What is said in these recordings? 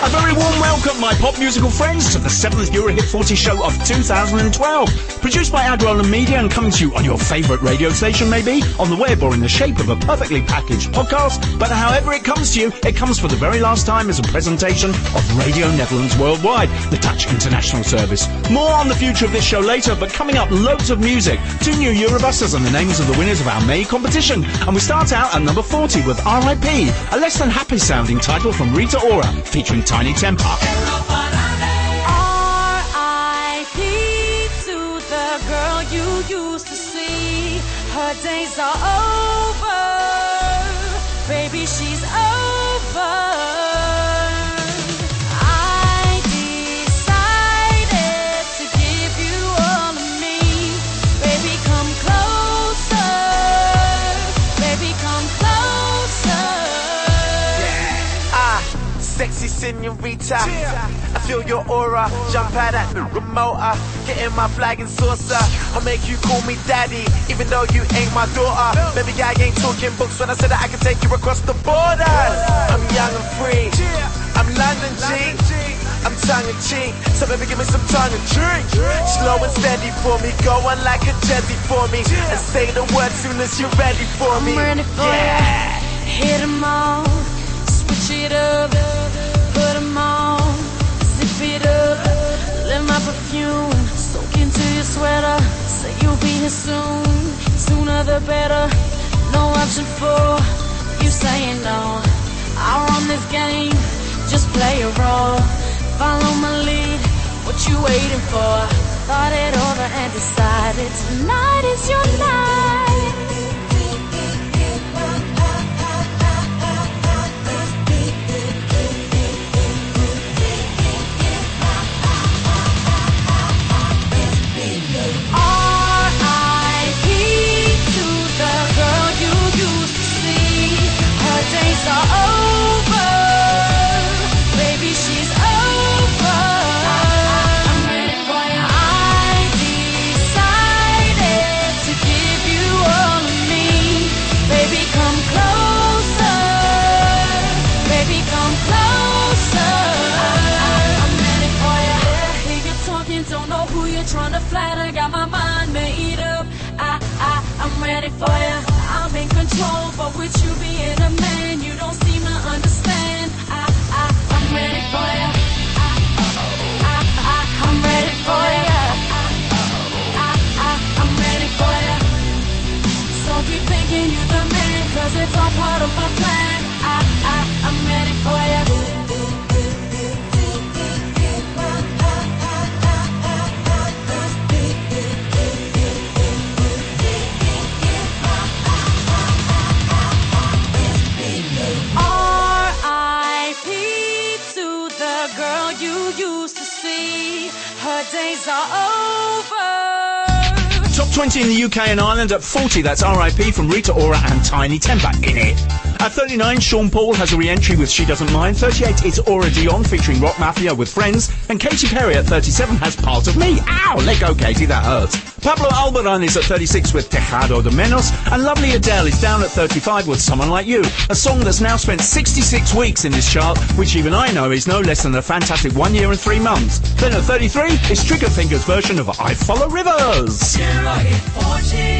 A very warm welcome, my pop musical friends, to the 7th Eurohit 40 show of 2012. Produced by Adrolan Media and coming to you on your favourite radio station, maybe, on the web or in the shape of a perfectly packaged podcast. But however it comes to you, it comes for the very last time as a presentation of Radio Netherlands Worldwide, the Dutch international service. More on the future of this show later, but coming up, loads of music, two new Eurobusters and the names of the winners of our May competition. And we start out at number 40 with R.I.P., a less than happy sounding title from Rita Ora, featuring Tinie Tempah. R.I.P. to the girl you used to see. Her days are over. Baby, she's senorita. I feel your aura. Jump out at the remote. Getting my flag and saucer. I'll make you call me daddy, even though you ain't my daughter. Maybe I ain't talking books when I said that I can take you across the border. I'm young and free. I'm London G. I'm tongue in cheek, so baby give me some tongue and drink. Slow and steady for me, go on like a jetty for me, and say the word soon as you're ready for I'm me. ready for yeah. Hit 'em all, switch it up, put 'em on, it up. Let my perfume soak into your sweater. Say you'll be here soon, sooner the better. No option for you saying no. I run this game, just play a role. Follow my lead, what you waiting for? Thought it over and decided tonight is your night. Part of my plan. I, I, I'm ready for you. R.I.P. to the girl you used to see. Her days are over. Top 20 in the UK and Ireland at 40, that's RIP from Rita Ora and Tinie Tempah in it. At 39, Sean Paul has a re-entry with She Doesn't Mind. 38, it's Aura Dione featuring Rock Mafia with Friends. And Katy Perry at 37 has Part of Me. Ow! Let go, Katy, that hurts. Pablo Alboran is at 36 with Tejado de Menos. And Lovely Adele is down at 35 with Someone Like You. A song that's now spent 66 weeks in this chart, which even I know is no less than a fantastic one year and three months. Then at 33, it's Trigger Finger's version of I Follow Rivers.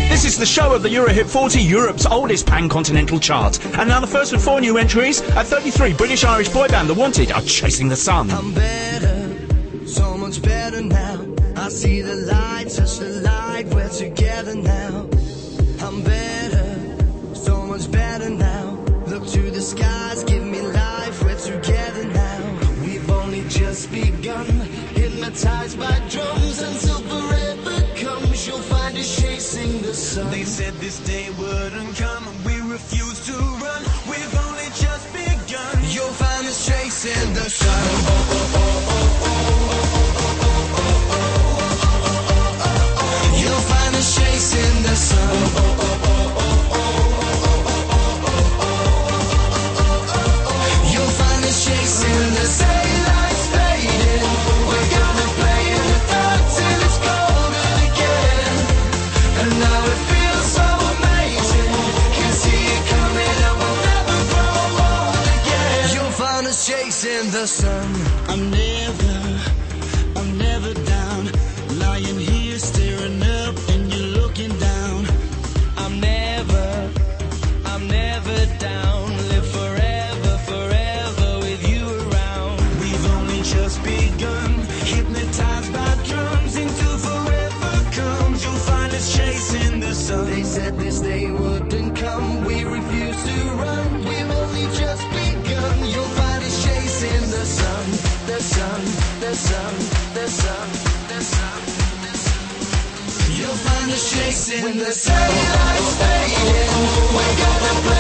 This is the show of the Eurohit 40, Europe's oldest pan-continental chart. And now the first of four new entries. At 33, British-Irish boy band The Wanted are chasing the sun. I'm better, so much better now. I see the light, touch the light, we're together now. I'm better, so much better now. Look to the skies, give me life, we're together now. We've only just begun, hypnotized by drums until forever comes. You'll find us chasing the sun. They said this day wouldn't come, and we refuse to run. We've only just begun. You'll find us chasing the sun. You'll chasing the sun. You'll find us chasing the daylight's when the sunlight's fading. We're gonna play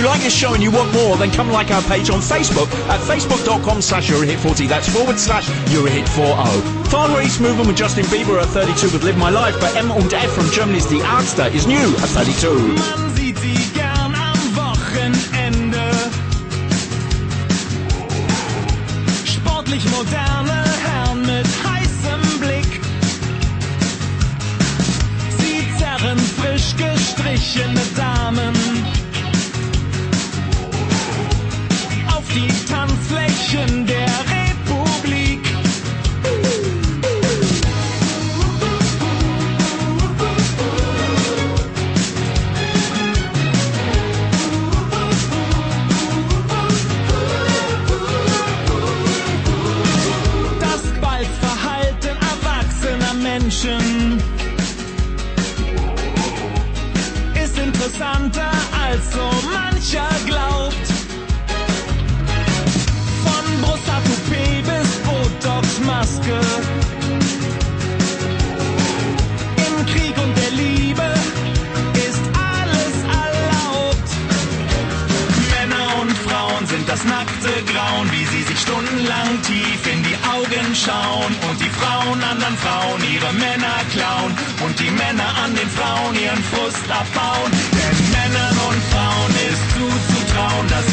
you like this show and you want more, then come like our page on Facebook at facebook.com slash Eurohit40. That's forward slash Eurohit40. Far East Movement with Justin Bieber at 32 with Live My Life, but M und F from Germany's Die Ärzte is new at 32. Botox-Maske. Im Krieg und der Liebe ist alles erlaubt. Männer und Frauen sind das nackte Grauen, wie sie sich stundenlang tief in die Augen schauen und die Frauen anderen Frauen ihre Männer klauen und die Männer an den Frauen ihren Frust abbauen. Denn Männern und Frauen ist zuzutrauen, dass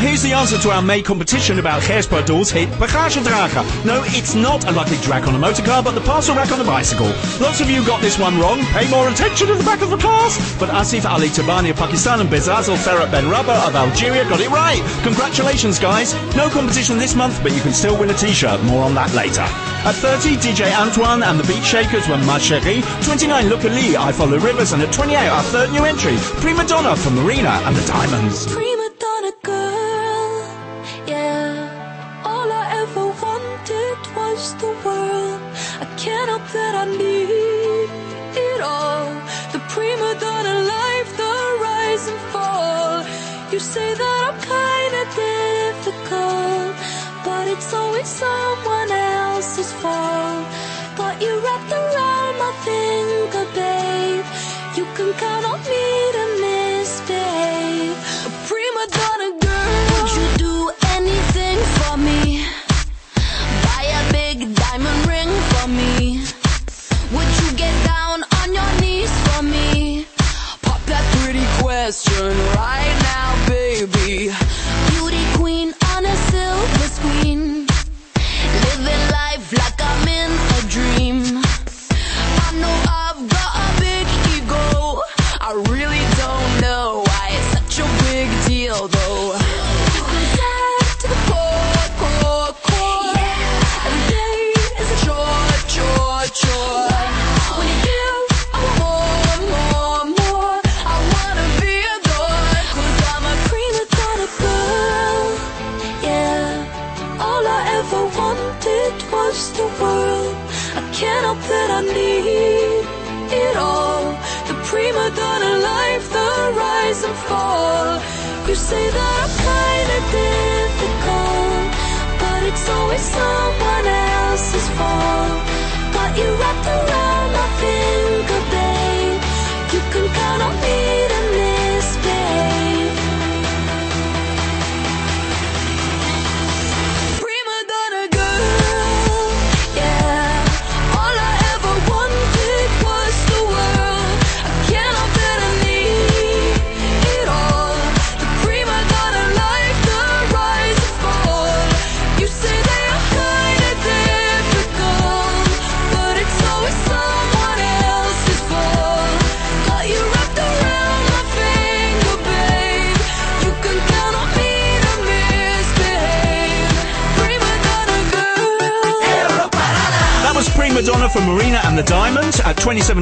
here's the answer to our May competition about Hairsbread's hit Bagagedrager. No, it's not a lucky drag on a motor car, but the parcel rack on a bicycle. Lots of you got this one wrong. Pay more attention to the back of the class. But Asif Ali Tabani of Pakistan and Bezazil Ferret Ben Rubber of Algeria got it right. Congratulations, guys. No competition this month, but you can still win a t-shirt. More on that later. At 30, DJ Antoine and the Beat Shakers were Ma Cherie. 29, Lykke Li, I Follow Rivers. And at 28, our third new entry, Prima Donna from Marina and the Diamonds. prima it's always someone else's fault. Got you wrapped around my finger, babe. You can count on me to misbehave. A prima donna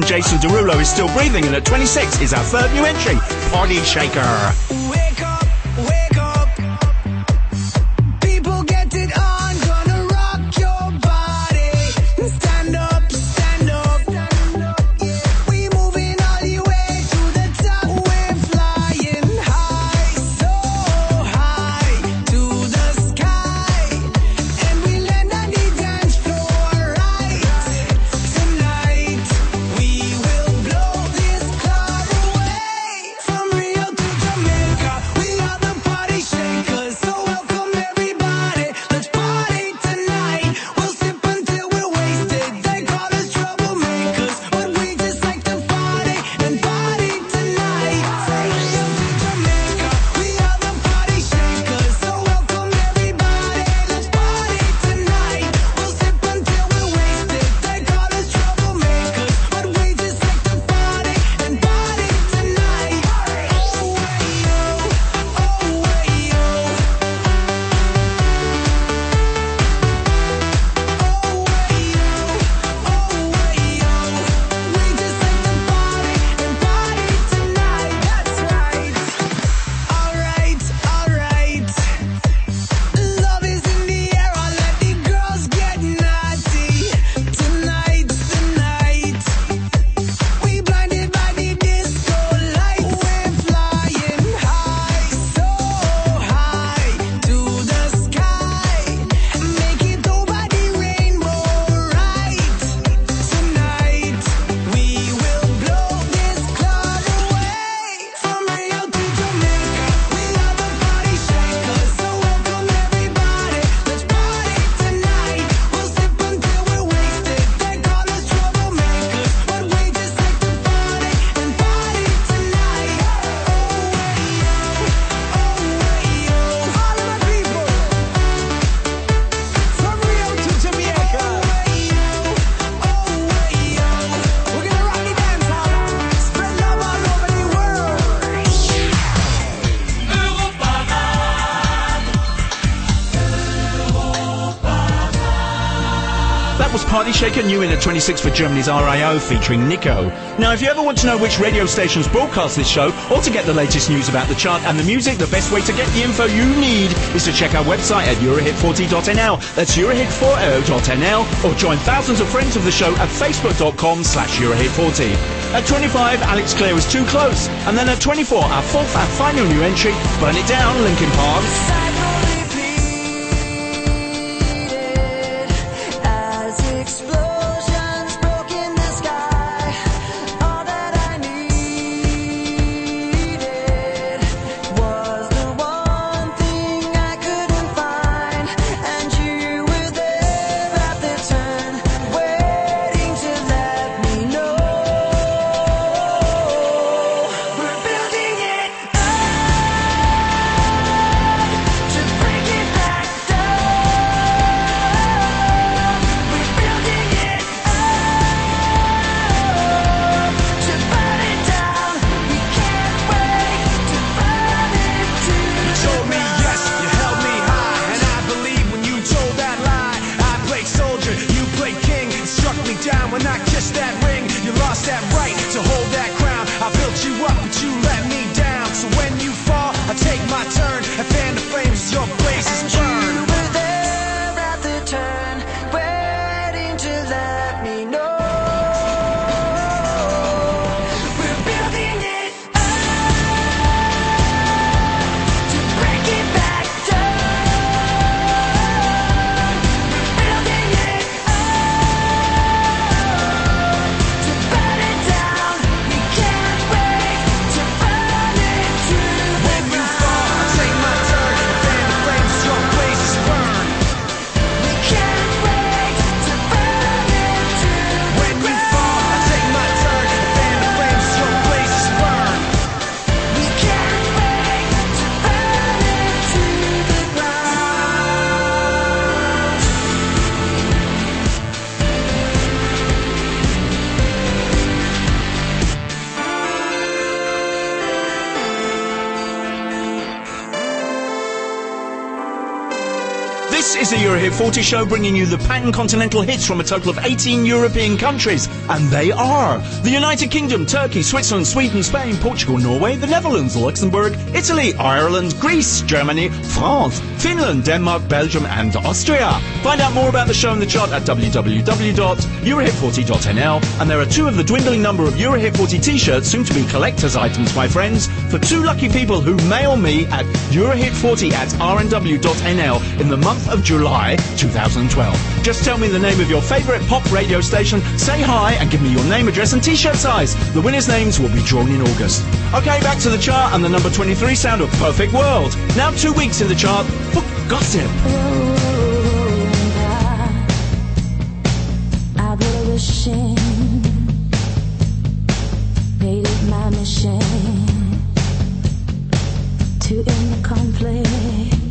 Jason Derulo is still breathing, and at 26 is our third new entry, Party Shaker. Shaker New in at 26 for Germany's RIO featuring Nico. Now, if you ever want to know which radio stations broadcast this show or to get the latest news about the chart and the music, the best way to get the info you need is to check our website at eurohit40.nl. That's eurohit40.nl or join thousands of friends of the show at facebook.com slash eurohit40. At 25, Alex Clare is too close. And then at 24, our fourth and final new entry, Burn It Down, Linkin Park. 40 show bringing you the pan continental hits from a total of 18 European countries. And they are the United Kingdom, Turkey, Switzerland, Sweden, Spain, Portugal, Norway, the Netherlands, Luxembourg, Italy, Ireland, Greece, Germany, France, Finland, Denmark, Belgium, and Austria. Find out more about the show and the chart at www.eurohit40.nl. And there are two of the dwindling number of Eurohit 40 t-shirts, soon to be collector's items, my friends, for two lucky people who mail me at Eurohit40 at rnw.nl in the month of July 2012. Just tell me the name of your favourite pop radio station, say hi, and give me your name, address, and t-shirt size. The winners' names will be drawn in August. Okay, back to the chart and the number 23 sound of Perfect World. Now two weeks in the chart for Gossip. Put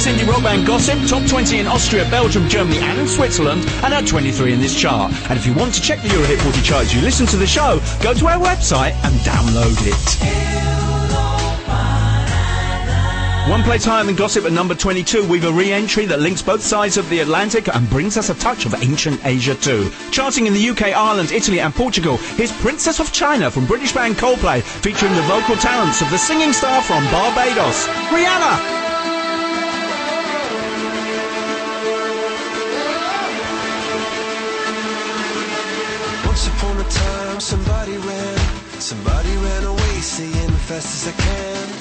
US indie rock band Gossip, top 20 in Austria, Belgium, Germany, and Switzerland, and at 23 in this chart. And if you want to check the Eurohit 40 chart as you listen to the show, go to our website and download it. One place higher than Gossip at number 22, we've a re-entry that links both sides of the Atlantic and brings us a touch of ancient Asia too. Charting in the UK, Ireland, Italy and Portugal, here's Princess of China from British band Coldplay, featuring the vocal talents of the singing star from Barbados, Rihanna. Somebody ran away, saying fast as I can.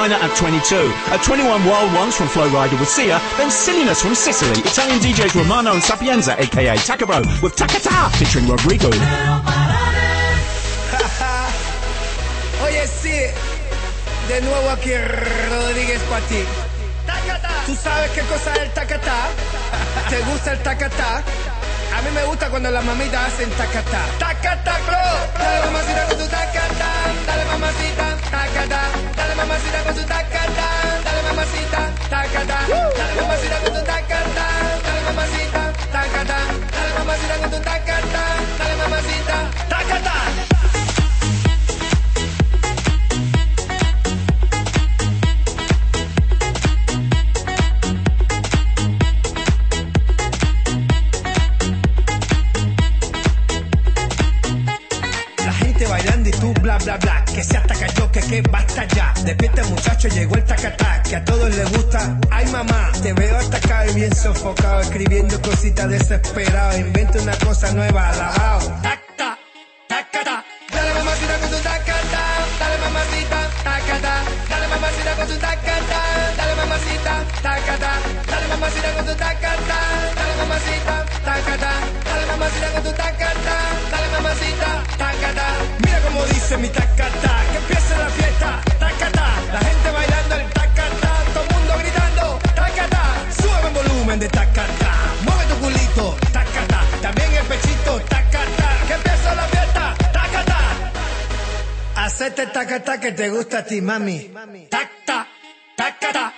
China at 22. At 21, Wild Ones from Flo Rida with Sia. Then Silliness from Sicily. Italian DJs Romano and Sapienza, aka Tacabro, with Takata featuring Rodrigo. Oye, sí, de nuevo aquí Rodríguez para ti. ¿Tú sabes qué cosa es el tacatá? ¿Te gusta el tacatá? A mí me gusta cuando las mamitas hacen tacatá. Tacatá, clo. Dale mamacita con tu tacatá. Dale mamacita, tacatá. Mamacita con tu tacatá. Dale mamacita, tacatá. Dale mamacita con tu tacatá. Dale mamacita, tacatá. Dale mamacita con tu tacatá. Dale mamacita, tacatá. Gente bailando y tú bla bla bla. Que se hasta cayó, que que basta ya. Despierta muchacho, llegó el tacatá Que a todos les gusta, ay mamá Te veo atacado y bien sofocado Escribiendo cositas desesperado Inventa una cosa nueva, alabao. Taca, tacata. Dale mamacita con tu tacata. Dale mamacita, tacata. Dale mamacita con tu tacata. Dale mamacita, tacata. Dale mamacita con tu tacata como dice mi tacata Que empiece la fiesta, tacata La gente bailando el tacata Todo el mundo gritando, tacata Sube el volumen de tacata Mueve tu culito, tacata También el pechito, tacata Que empiece la fiesta, tacata Hacete tacata que te gusta a ti, mami. Tacta, Tacata,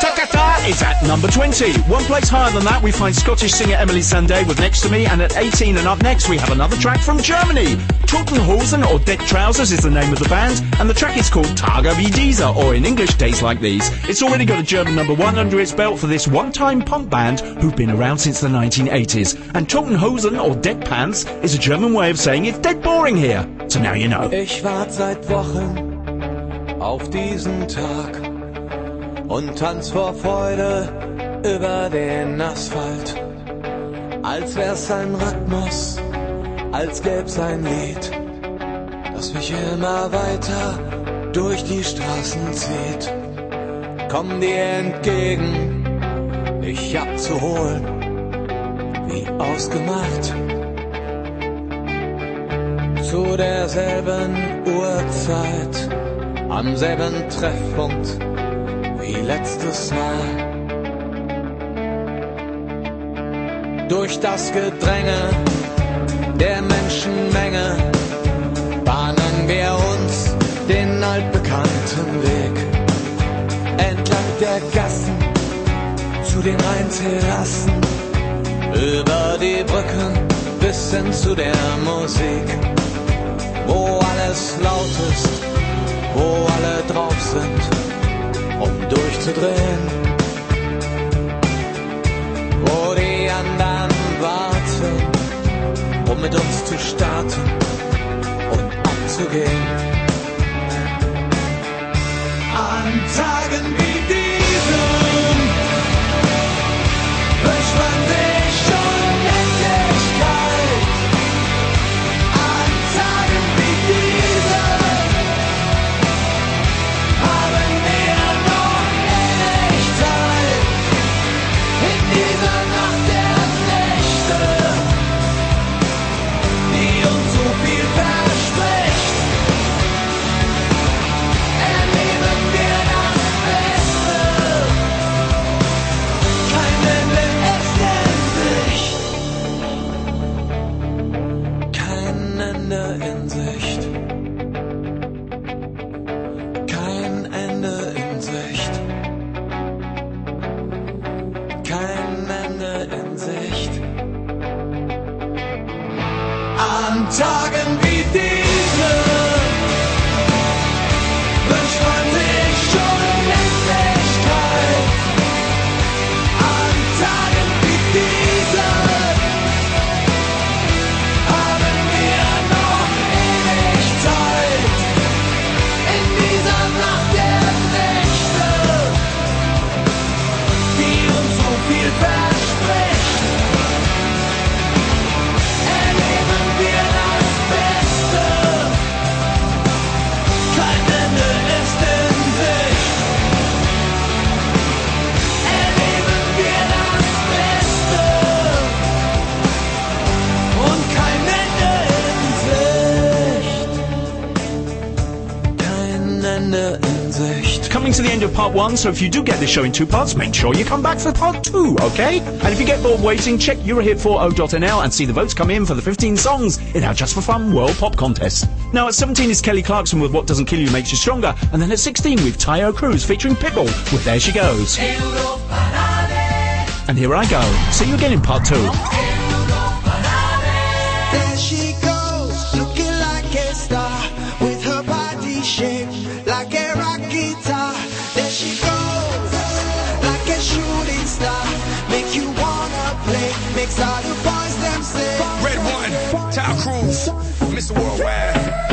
Takata is at number 20. One place higher than that, we find Scottish singer Emily Sandé with Next to Me, and at 18 and up next, we have another track from Germany. Toten Hosen, or Dead Trousers, is the name of the band, and the track is called Taga wie dieser, or in English, Days Like These. It's already got a German number one under its belt for this one-time punk band who've been around since the 1980s. And Toten Hosen, or Dead Pants, is a German way of saying it's dead boring here. So now you know. Ich wart seit Wochen auf diesen Tag und tanz vor Freude über den Asphalt. Als wär's ein Rhythmus, als gäb's ein Lied, das mich immer weiter durch die Straßen zieht. Komm dir entgegen, dich abzuholen, wie ausgemacht. Zu derselben Uhrzeit, am selben Treffpunkt wie letztes Mal. Durch das Gedränge der Menschenmenge bahnen wir uns den altbekannten Weg entlang der Gassen zu den Rheinterrassen, über die Brücken bis hin zu der Musik, wo alles laut ist, wo alle drauf sind um durchzudrehen. Mit uns zu starten und abzugehen. An Tagen wie one, so if you do get this show in two parts, make sure you come back for part two, okay? And if you get bored waiting, check Eurohit40.nl and see the votes come in for the 15 songs in our Just for Fun World Pop Contest. Now at 17 is Kelly Clarkson with What Doesn't Kill You Makes You Stronger, and then at 16 we've Taio Cruz featuring Pitbull with There She Goes. And here I go. See you again in part two. Red one, Taio Cruz, Mr. Worldwide.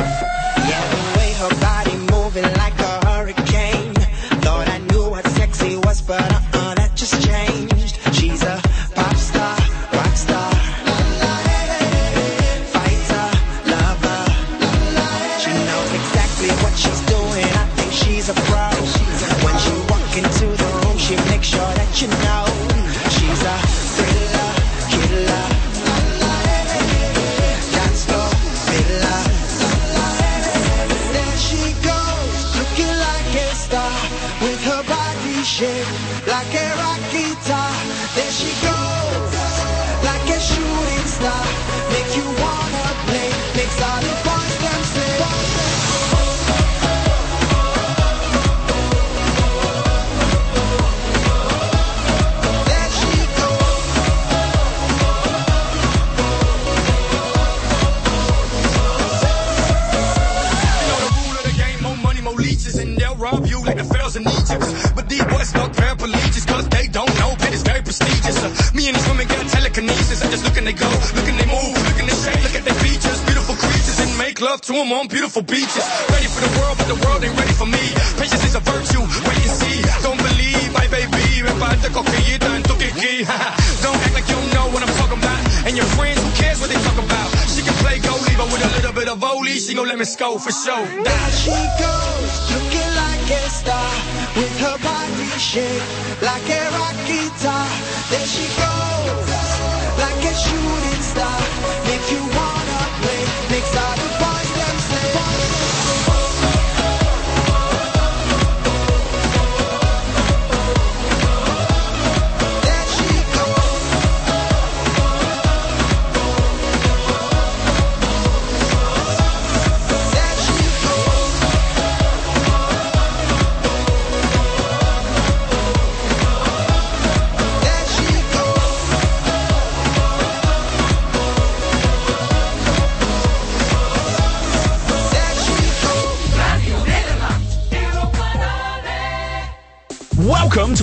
Like a rock guitar. There she goes, like a shooting star, make you wanna these women got telekinesis, I just look and they go, look and they move, look and they shake, look at their features, beautiful creatures, and make love to them on beautiful beaches. Ready for the world, but the world ain't ready for me. Patience is a virtue, wait and see. Don't believe, my baby. Don't act like you know what I'm talking about. And your friends, who cares what they talk about? She can play goalie, but with a little volley, she gon' let me score for sure. There she goes, looking like a star, with her body shaped like a rock guitar. There she goes, like a shooting star, make you wanna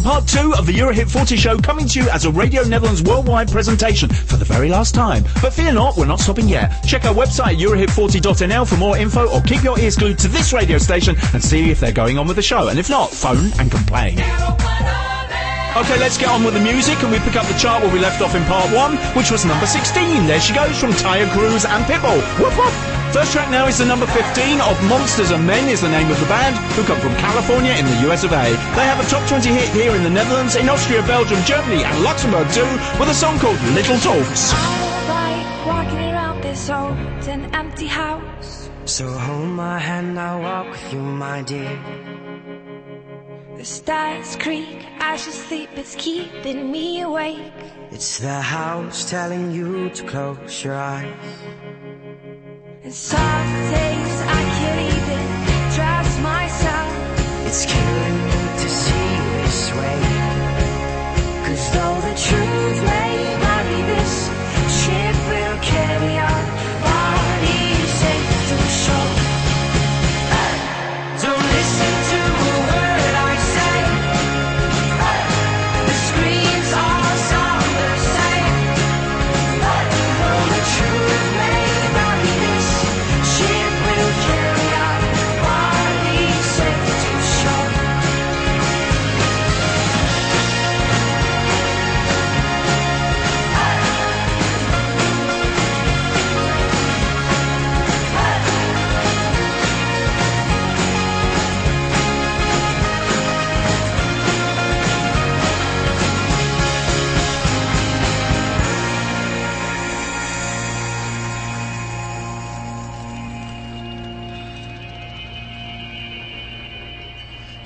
part two of the Eurohit 40 show coming to you as a Radio Netherlands worldwide presentation for the very last time. But fear not, we're not stopping yet. Check our website eurohit40.nl for more info or keep your ears glued to this radio station and see if they're going on with the show. And if not, phone and complain. Okay, let's get on with the music and we pick up the chart where we left off in part one, which was number 16. There she goes from Taio Cruz and Pitbull. First track now is the number 15 of Monsters and Men is the name of the band, who come from California in the US of A. They have a top 20 hit here in the Netherlands, in Austria, Belgium, Germany and Luxembourg too, with a song called Little Talks. Walking around this old and empty house. So hold my hand, I'll walk with you, my dear. The stars creak as you sleep, it's keeping me awake. It's the house telling you to close your eyes. And some days I can't even trust myself. It's killing me to see this way.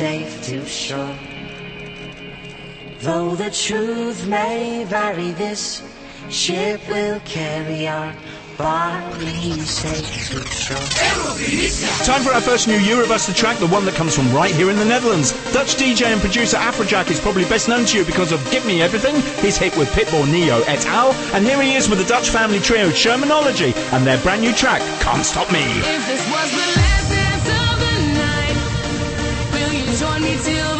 Safe to shore. Though the truth may vary, this ship will carry our bodies safe to shore. Time for our first new Eurobuster track, the one that comes from right here in the Netherlands. Dutch DJ and producer Afrojack is probably best known to you because of Give Me Everything, his hit with Pitbull Ne-Yo et al. And here he is with the Dutch family trio Shermanology and their brand new track, Can't Stop Me. Me till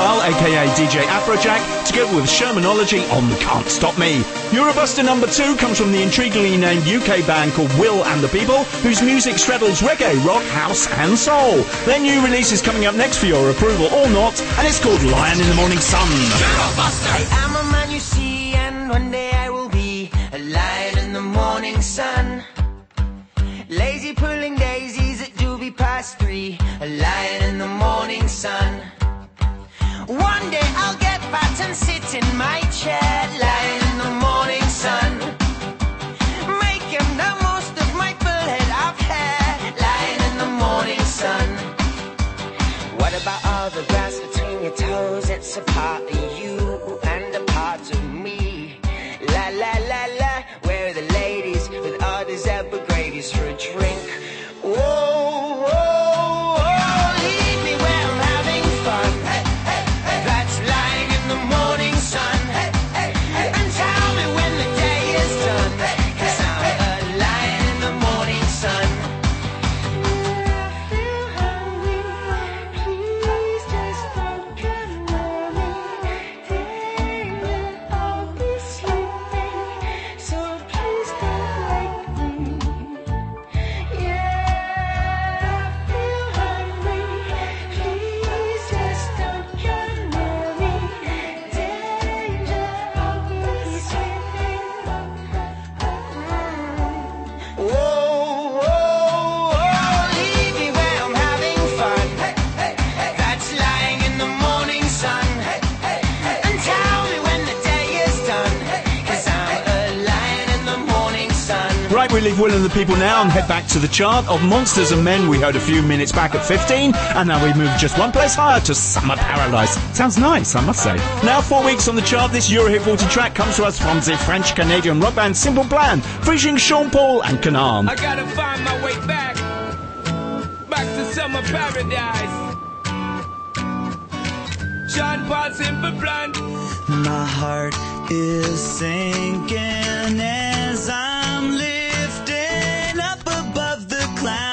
Nick van de Wall, aka DJ Afrojack, together with Shermanology on Can't Stop Me. Eurobuster number two comes from the intriguingly named UK band called Will and the People, whose music straddles reggae, rock, house, and soul. Their new release is coming up next for your approval or not, and it's called Lion in the Morning Sun. I am a man you see, and one day I will be a lion in the morning sun. Lazy pulling daisies at doobie past three, a lion in the morning sun. One day I'll get fat and sit in my chair, lying leave Will and the People now and head back to the chart of Monsters and Men we heard a few minutes back at 15, and now we move just one place higher to Summer Paradise. Sounds nice, I must say. Now, four weeks on the chart, this Eurohit 40 track comes to us from the French-Canadian rock band Simple Plan, featuring Sean Paul and K'naan. I gotta find my way back, back to summer paradise. Sean Paul, simple plan. My heart is sinking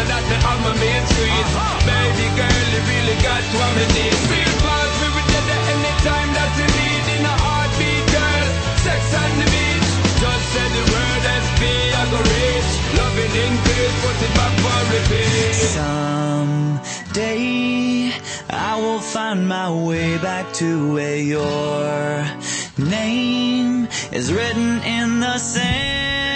so that me have my main squeeze Baby girl, you really got what me need. Real fast, we will get there anytime that you need. In a heartbeat, girl Sex on the beach. Just say the word SP, I go reach Loving increase, put it back for repeat. Someday I will find my way back to where your name is written in the sand.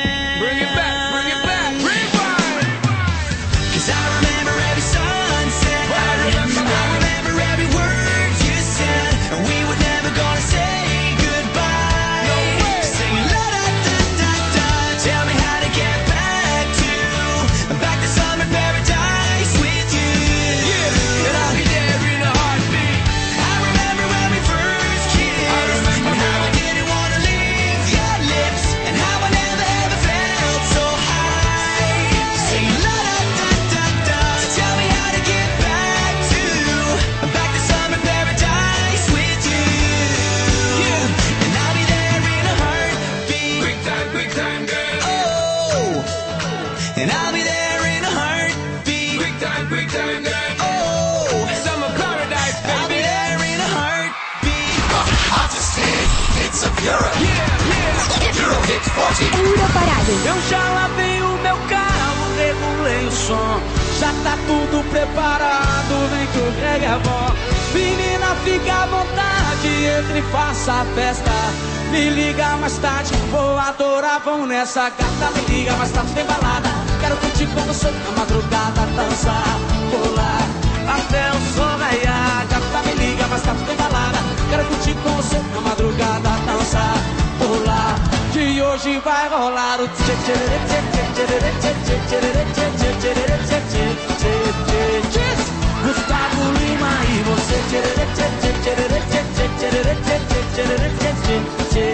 Eu já lavei o meu carro, regulei o som. Já tá tudo preparado, vem que o reggae é. Menina, fica à vontade, entre e faça a festa. Me liga mais tarde, vou adorar, vão nessa gata. Me liga mais tarde, tem balada. Quero curtir com você na madrugada, dançar, pular. Até o sol raiar, gata, me liga mais tarde, tem balada. Quero curtir com você Hoje vai rolar o tchê tchê tchê tchê tchê tchê tchê tchê tchê tchê tchê tchê tchê tchê tchê Gustavo Lima e você tchê tchê tchê tchê tchê tchê tchê tchê tchê tchê tchê tchê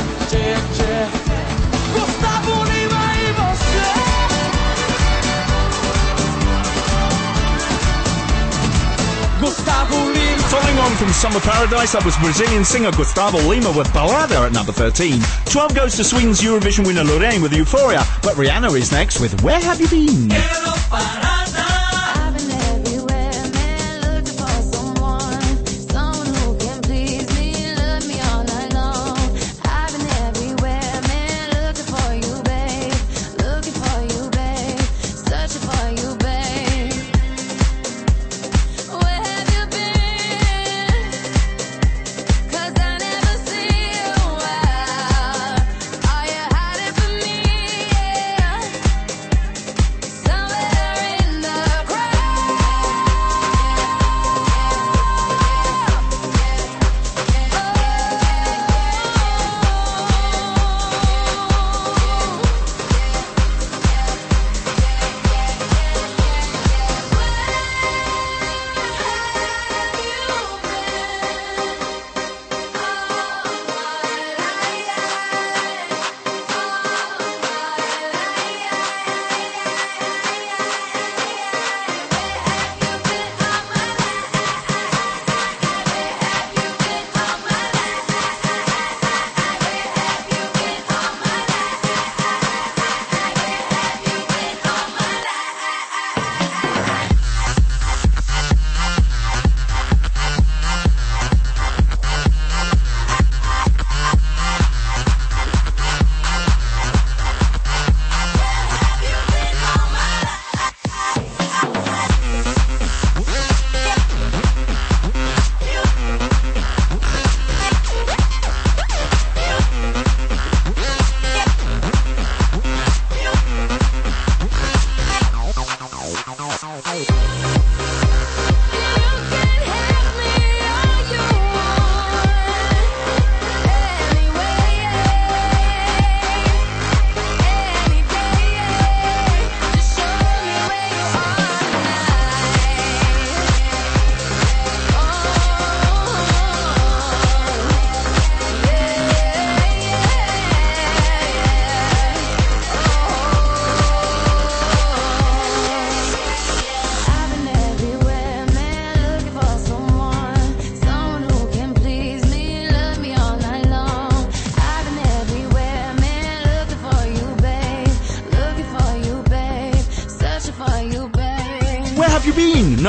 from Summer Paradise, that was Brazilian singer Gusttavo Lima with Balada at number 13. 12 goes to Sweden's Eurovision winner Loreen with Euphoria, but Rihanna is next with Where Have You Been?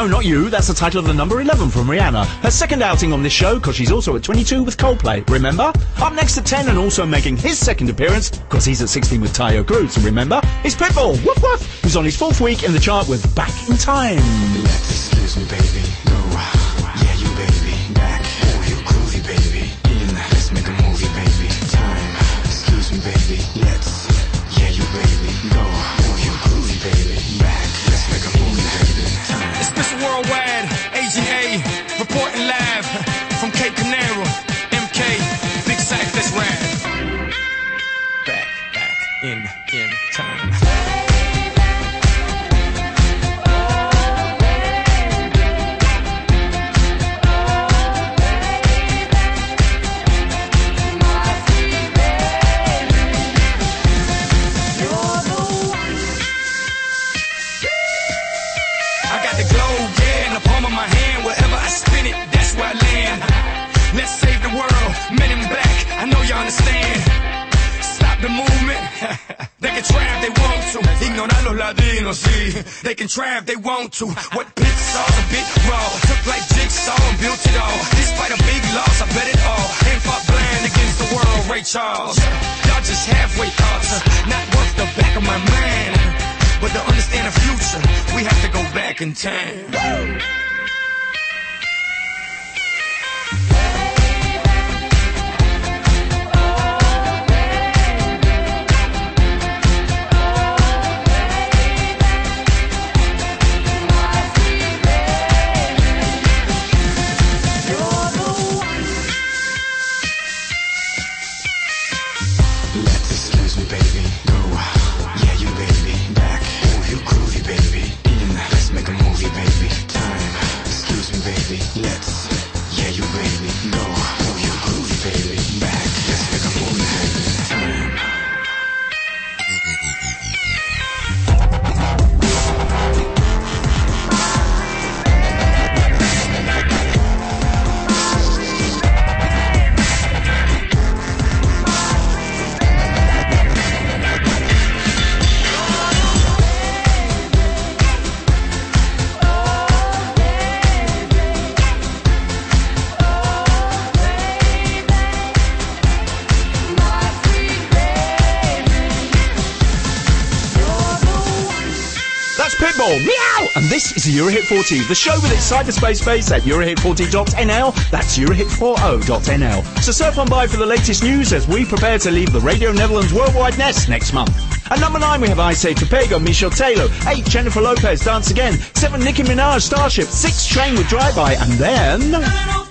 No, not you. That's the title of the number 11 from Rihanna. Her second outing on this show, because she's also at 22 with Coldplay. Remember? Up next at 10 and also making his second appearance, because he's at 16 with Taio Cruz. Remember, is Pitbull, woof woof, who's on his fourth week in the chart with Back in Time. Understand. Stop the movement. they can try if they want to. Ignorar los latinos, sí. They can try if they want to. What saw's a bit raw. Took like jigsaw and built it all. Despite a big loss, I bet it all. And fought blind against the world, Ray Charles. Y'all just halfway thoughts. Not worth the back of my mind. But to understand the future, we have to go back in time. Let's And this is Eurohit 40, the show with its cyberspace base at Eurohit40.nl. That's Eurohit40.nl. So surf on by for the latest news as we prepare to leave the Radio Netherlands worldwide nest next month. At number 9 we have I Say Topego, Michel Teló. 8 Jennifer Lopez, Dance Again. 7 Nicki Minaj, Starship. 6 Train with Drive By. And then...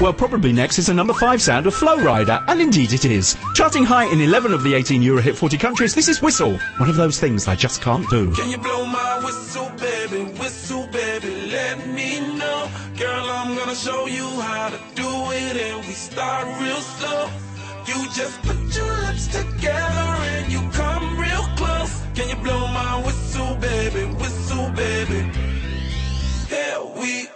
Well, probably next is a number 5 sound of Flo Rida, and indeed it is. Charting high in 11 of the 18 Euro Hit 40 countries, this is Whistle, one of those things I just can't do. Can you blow my whistle, baby? Whistle, baby, let me know. Girl, I'm gonna show you how to do it, and we start real slow. You just put your lips together and you come real close. Can you blow my whistle, baby? Whistle, baby. Here we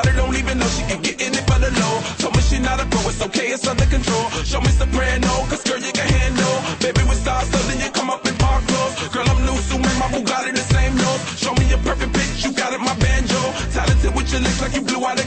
to don't even know she can get in it for the low. Told me she not a pro, it's okay, it's under control. Show me soprano, cause girl you can handle. Baby with stars, so then you come up in park clothes. Girl I'm new, so my Bugatti the same nose. Show me your perfect pitch, you got it, my banjo. Talented with your lips like you blew out a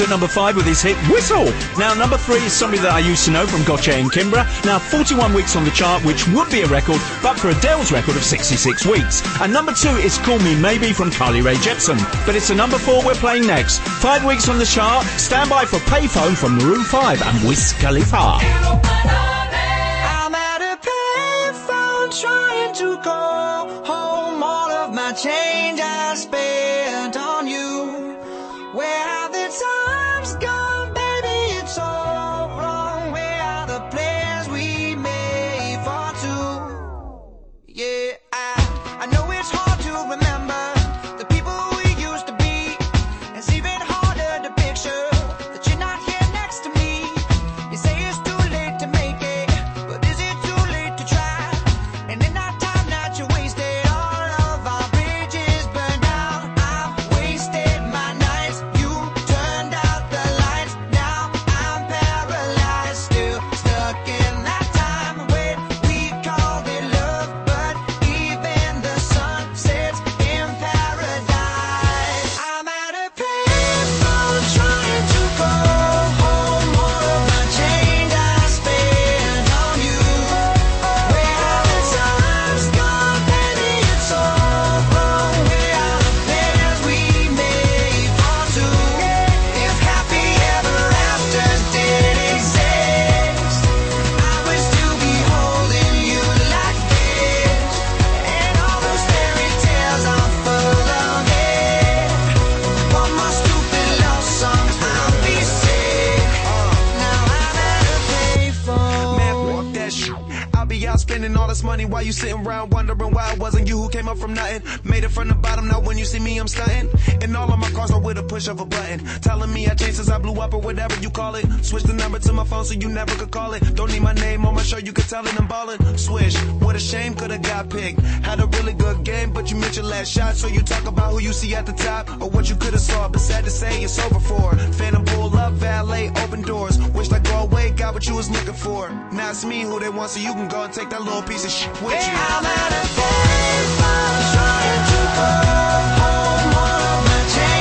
At number 5 with his hit Whistle. Now, number 3 is somebody that I used to know from Gotye and Kimbra. Now, 41 weeks on the chart, which would be a record, but for Adele's record of 66 weeks. And number 2 is Call Me Maybe from Carly Rae Jepsen. But it's the number 4 we're playing next. 5 weeks on the chart, stand by for Payphone from Maroon 5 and Wiz Khalifa. Up or whatever you call it. Switch the number to my phone so you never could call it. Don't need my name on my show, you can tell it I'm ballin'. Swish, what a shame, could've got picked. Had a really good game, but you missed your last shot. So you talk about who you see at the top or what you could've saw. But sad to say, it's over for. Phantom pull up, valet, open doors. Wished I go away, got what you was looking for. Now it's me who they want, so you can go and take that little piece of shit with you. I'm at a payphone trying to go home. Of my change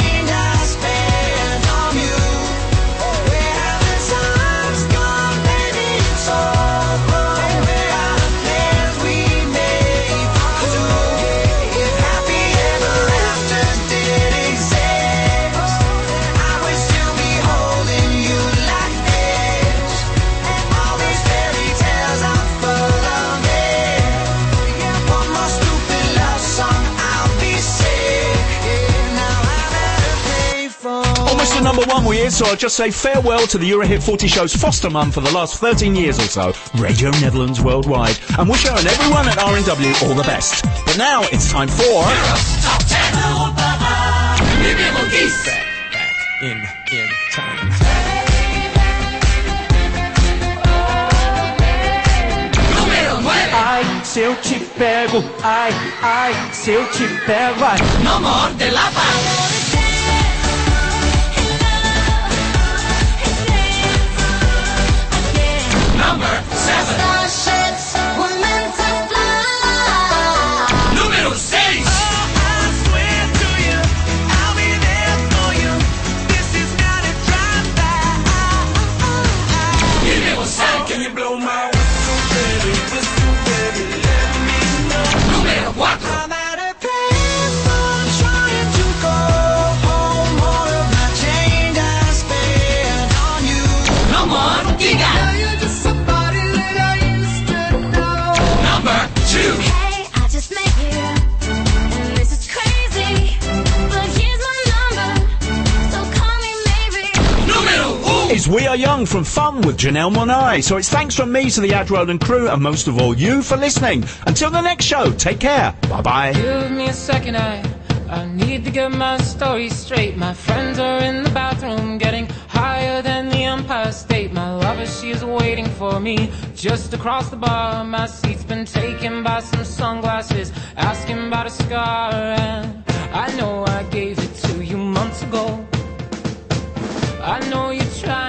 number here, so I'll just say farewell to the Eurohit 40 show's foster mum for the last 13 years or so, Radio Netherlands Worldwide, and wish her and everyone at RNW all the best. But now it's time for... In, in time. Ai, se eu te pego, ai, ai, se eu te pego, ai. No more de la seven. We Are Young from Fun with Janelle Monáe. So it's thanks from me to the Ad crew and most of all you for listening. Until the next show, take care. Bye bye. Give me a second, I, I need to get my story straight. My friends are in the bathroom getting higher than the Empire State. My lover, she is waiting for me just across the bar. My seat's been taken by some sunglasses, asking about a scar. And I know I gave it to you months ago. I know you're trying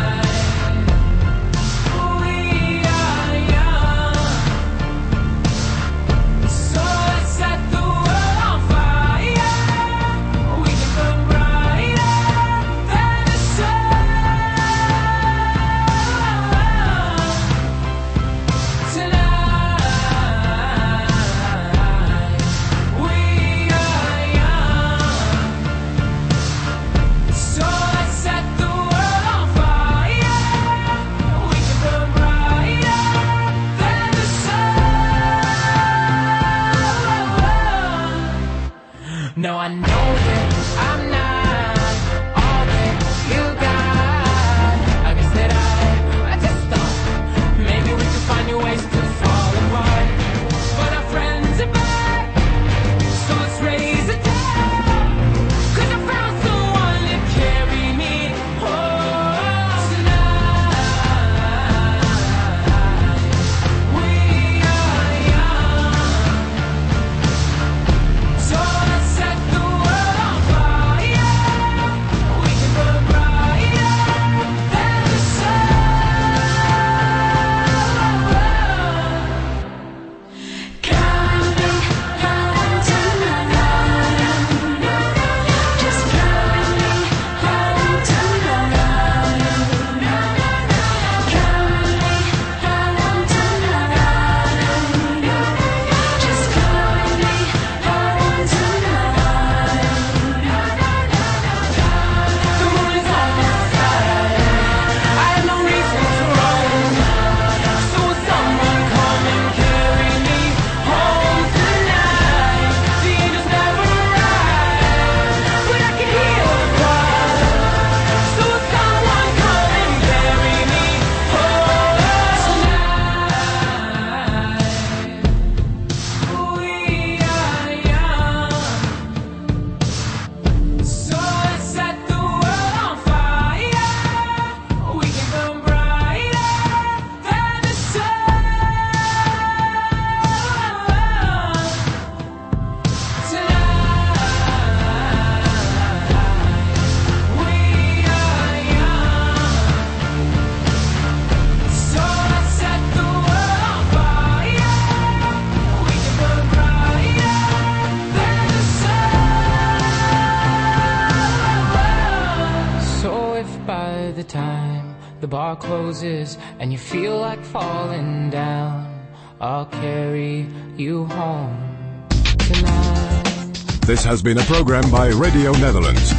Been a program by Radio Netherlands.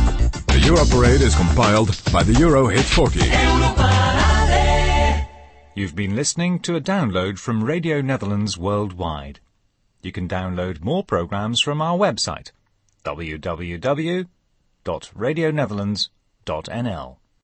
The Euro Parade is compiled by the Euro Hit 40. You've been listening to a download from Radio Netherlands Worldwide. You can download more programs from our website www.radionetherlands.nl